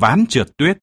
ván trượt tuyết.